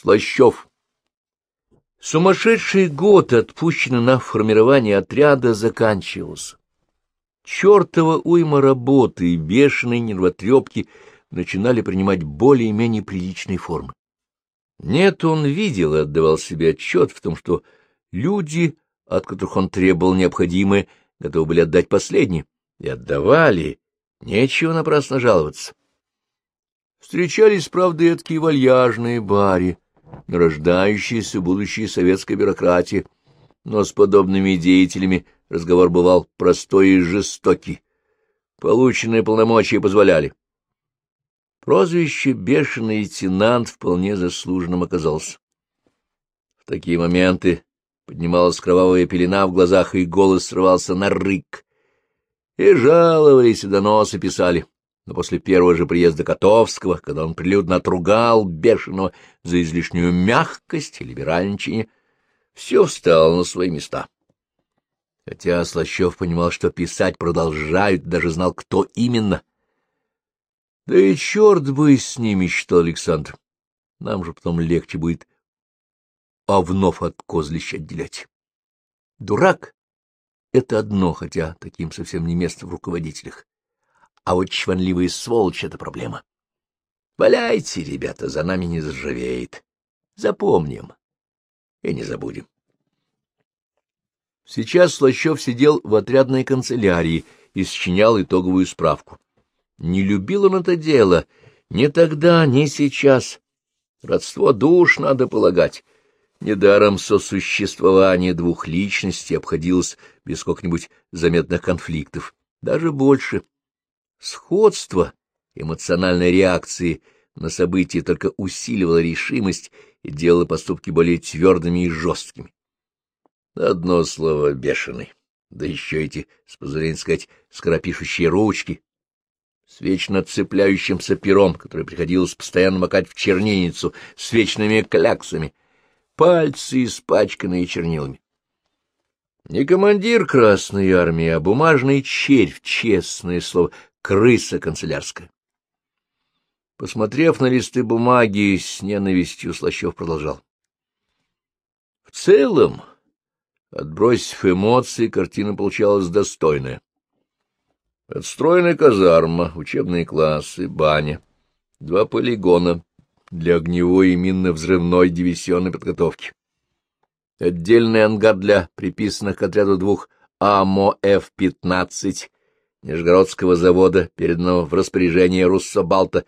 Слащев. Сумасшедший год, отпущенный на формирование отряда, заканчивался. Чертова уйма работы и бешеные нервотрепки начинали принимать более-менее приличные формы. Нет, он видел и отдавал себе отчет в том, что люди, от которых он требовал необходимое, готовы были отдать последнее. И отдавали, нечего напрасно жаловаться. Встречались, правда, такие вальяжные бари, нарождающиеся будущей советской бюрократии, но с подобными деятелями разговор бывал простой и жестокий. Полученные полномочия позволяли. Прозвище «бешеный лейтенант» вполне заслуженным оказался. В такие моменты поднималась кровавая пелена в глазах, и голос срывался на рык. И жаловались, и доносы писали но после первого же приезда Котовского, когда он прилюдно отругал бешеного за излишнюю мягкость и либеральничание, все встало на свои места. Хотя Слащев понимал, что писать продолжают, даже знал, кто именно. Да и черт бы с ними, считал Александр. Нам же потом легче будет овнов от козлища отделять. Дурак — это одно, хотя таким совсем не место в руководителях а вот чванливые сволочи — это проблема. Валяйте, ребята, за нами не заржавеет. Запомним и не забудем. Сейчас Слащев сидел в отрядной канцелярии и сочинял итоговую справку. Не любил он это дело ни тогда, ни сейчас. Родство душ надо полагать. Недаром сосуществование двух личностей обходилось без сколько-нибудь заметных конфликтов, даже больше — Сходство эмоциональной реакции на события только усиливало решимость и делало поступки более твердыми и жесткими. Одно слово — бешеный. Да еще эти, с позволения сказать, скоропишущие ручки, с вечно цепляющимся пером, который приходилось постоянно макать в чернильницу, с вечными кляксами, пальцы испачканные чернилами. Не командир Красной Армии, а бумажный червь, честное слово, крыса канцелярская. Посмотрев на листы бумаги, с ненавистью Слащев продолжал. В целом, отбросив эмоции, картина получалась достойная. Отстроенная казарма, учебные классы, баня, два полигона для огневой и минно-взрывной диверсионной подготовки, отдельный ангар для приписанных к отряду двух АМО-Ф-15 Нижегородского завода, переданного в распоряжение Руссобалта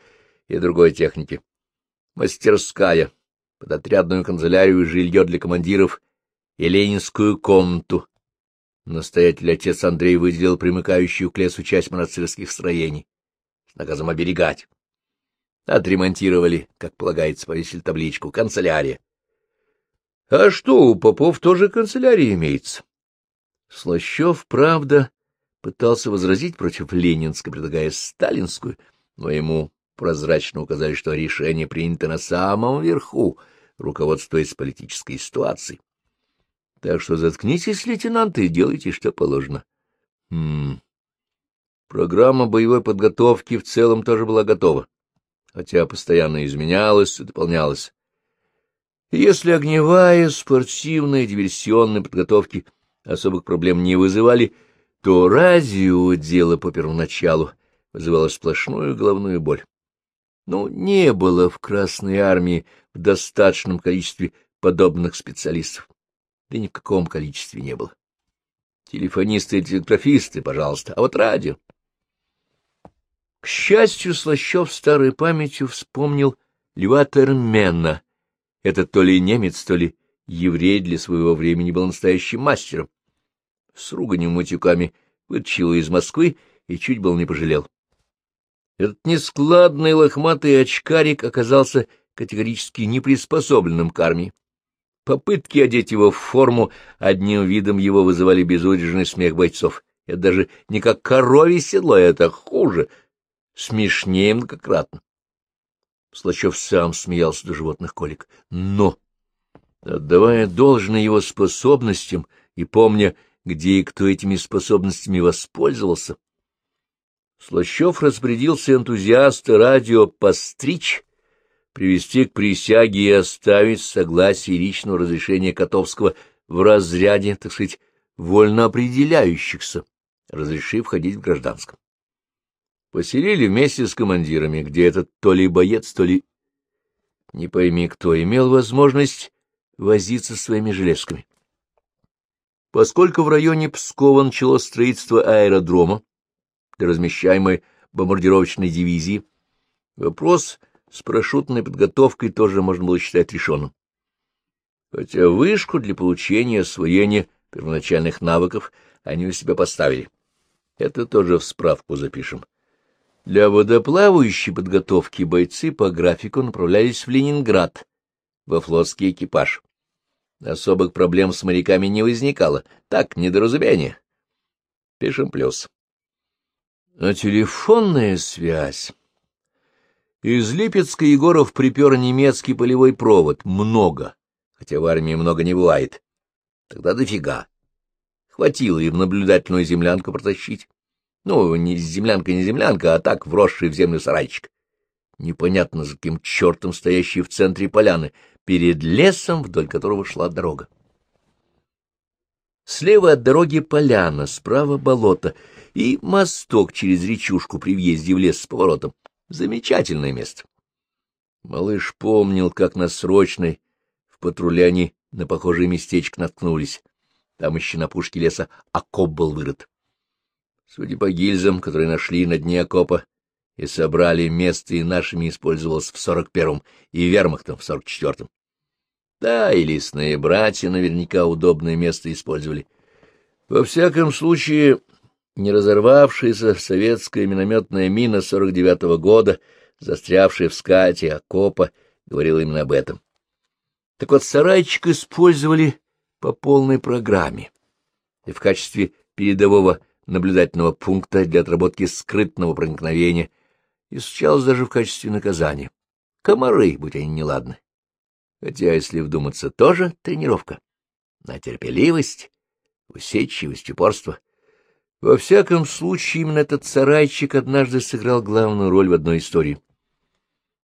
и другой техники. Мастерская, под отрядную канцелярию жилье для командиров и ленинскую комнату. Настоятель отец Андрей выделил примыкающую к лесу часть монастырских строений с наказом оберегать. Отремонтировали, как полагается, повесили табличку «Канцелярия». А что, у попов тоже канцелярия имеется? Слащев, правда, пытался возразить против ленинской, предлагая сталинскую, но ему прозрачно указали, что решение принято на самом верху, руководствуясь политической ситуацией. Так что заткнитесь, лейтенанты, и делайте, что положено. Хм. Программа боевой подготовки в целом тоже была готова, хотя постоянно изменялась и дополнялась. если огневая, спортивная, диверсионная подготовки особых проблем не вызывали, то радио дело по первоначалу вызывало сплошную головную боль. Ну, не было в Красной Армии в достаточном количестве подобных специалистов. Да ни в каком количестве не было. Телефонисты и телеграфисты, пожалуйста, а вот радио. К счастью, Слащев старой памятью вспомнил Льва Термена. Этот то ли немец, то ли еврей для своего времени был настоящим мастером с руганью матюками вытащил из Москвы и чуть был не пожалел. Этот нескладный лохматый очкарик оказался категорически неприспособленным к армии. Попытки одеть его в форму одним видом его вызывали безудержный смех бойцов. Это даже не как коровье седло, это хуже, смешнее многократно. Слащев сам смеялся до животных колик. Но, отдавая должное его способностям и помня где и кто этими способностями воспользовался. Слащев распорядился энтузиаста радио постричь, привести к присяге и оставить согласие личного разрешения Котовского в разряде, так сказать, вольно определяющихся, разрешив ходить в гражданском. Поселили вместе с командирами, где этот то ли боец, то ли... Не пойми кто, имел возможность возиться своими железками. Поскольку в районе Пскова началось строительство аэродрома для размещаемой бомбардировочной дивизии, вопрос с парашютной подготовкой тоже можно было считать решенным. Хотя вышку для получения освоения первоначальных навыков они у себя поставили. Это тоже в справку запишем. Для водоплавающей подготовки бойцы по графику направлялись в Ленинград, во флотский экипаж. Особых проблем с моряками не возникало. Так, недоразумение. Пишем плюс. А телефонная связь... Из Липецка Егоров припер немецкий полевой провод. Много. Хотя в армии много не бывает. Тогда дофига. Хватило и в наблюдательную землянку протащить. Ну, не землянка, не землянка, а так вросший в землю сарайчик. Непонятно, за каким чертом стоящий в центре поляны, перед лесом, вдоль которого шла дорога. Слева от дороги поляна, справа болото и мосток через речушку при въезде в лес с поворотом. Замечательное место. Малыш помнил, как на срочной в патруле они на похожее местечко наткнулись. Там еще на пушке леса окоп был вырыт. Судя по гильзам, которые нашли на дне окопа и собрали место, и нашими использовалось в сорок первом, и вермахтом в сорок четвертом. Да, и лесные братья наверняка удобное место использовали. Во всяком случае, не разорвавшаяся советская минометная мина 49-го года, застрявшая в скате окопа, говорила именно об этом. Так вот, сарайчик использовали по полной программе и в качестве передового наблюдательного пункта для отработки скрытного проникновения изучалось даже в качестве наказания. Комары, будь они неладны. Хотя, если вдуматься, тоже тренировка. На терпеливость, усидчивость, упорство — во всяком случае, именно этот сарайчик однажды сыграл главную роль в одной истории.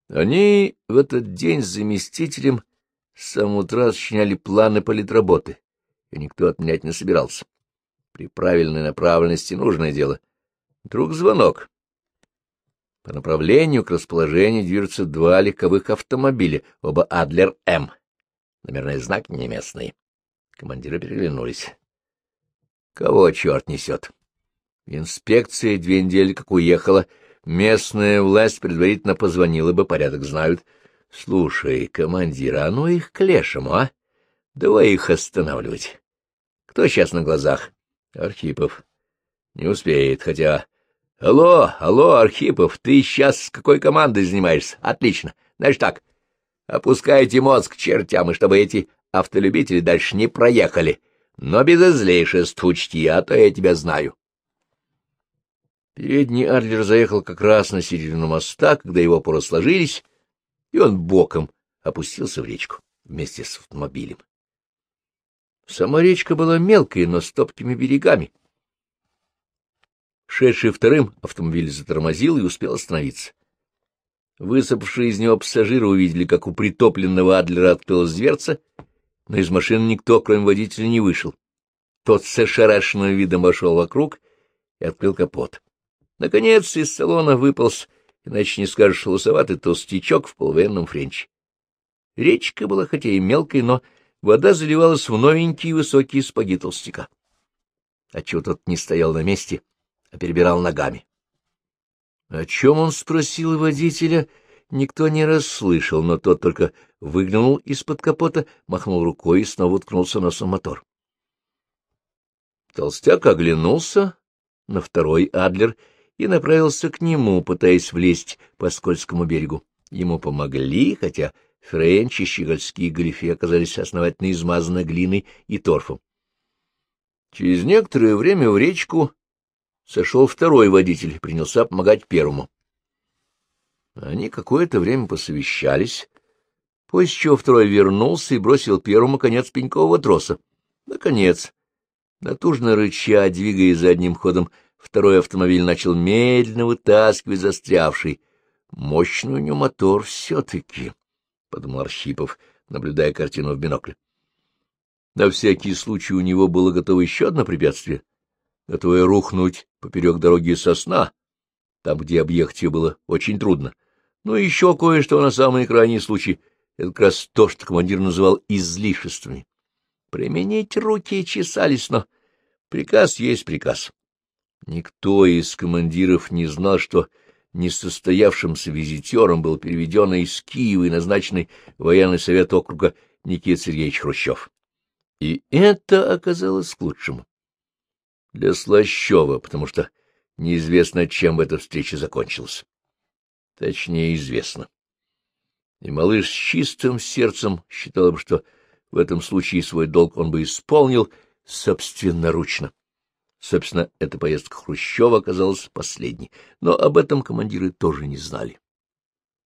Они в этот день с заместителем с самого утра сочиняли планы политработы, и никто отменять не собирался. При правильной направленности нужное дело. Вдруг звонок. По направлению к расположению движутся два легковых автомобиля, оба Адлер-М. Номерные знаки не местные. Командиры переглянулись. Кого черт несет? Инспекция две недели как уехала, местная власть предварительно позвонила бы, порядок знают. Слушай, командир, а ну их к лешему, а? Давай их останавливать. Кто сейчас на глазах? Архипов. Не успеет, хотя... Алло, алло, Архипов, ты сейчас с какой командой занимаешься? Отлично. Значит так, опускайте мозг к чертям, и чтобы эти автолюбители дальше не проехали. Но без излишеств учти, а то я тебя знаю. Передний Адлер заехал как раз на середину моста, когда его опоры сложились, и он боком опустился в речку вместе с автомобилем. Сама речка была мелкой, но с топкими берегами. Шедший вторым автомобиль затормозил и успел остановиться. Высыпавшие из него пассажиры увидели, как у притопленного Адлера открылась дверца, но из машины никто, кроме водителя, не вышел. Тот с ошарашенным видом вошел вокруг и открыл капот. Наконец из салона выполз, иначе не скажешь, лосоватый толстячок в полувоенном френче. Речка была хотя и мелкой, но вода заливалась в новенькие высокие спаги толстяка. Отчего тот не стоял на месте, а перебирал ногами. О чем он спросил водителя, никто не расслышал, но тот только выглянул из-под капота, махнул рукой и снова уткнулся носом мотор. Толстяк оглянулся на второй Адлер и направился к нему, пытаясь влезть по скользкому берегу. Ему помогли, хотя френч и щегольские галифе оказались основательно измазаны глиной и торфом. Через некоторое время в речку сошел второй водитель, принялся помогать первому. Они какое-то время посовещались, после чего второй вернулся и бросил первому конец пенькового троса. Наконец, натужно рыча, двигая задним ходом, Второй автомобиль начал медленно вытаскивать застрявший мощный у него мотор все-таки, — подумал Архипов, наблюдая картину в бинокль. На всякий случай у него было готово еще одно препятствие, готовое рухнуть поперек дороги сосна, там, где объехать ее было очень трудно. Ну и еще кое-что на самый крайний случай. Это как раз то, что командир называл излишествами. Применить руки чесались, но приказ есть приказ. Никто из командиров не знал, что несостоявшимся визитером был переведен из Киева и назначенный военный совет округа Никита Сергеевич Хрущев. И это оказалось к лучшему. Для Слащева, потому что неизвестно, чем эта встреча закончилась. Точнее, известно. И малыш с чистым сердцем считал бы, что в этом случае свой долг он бы исполнил собственноручно. Собственно, эта поездка Хрущева оказалась последней, но об этом командиры тоже не знали.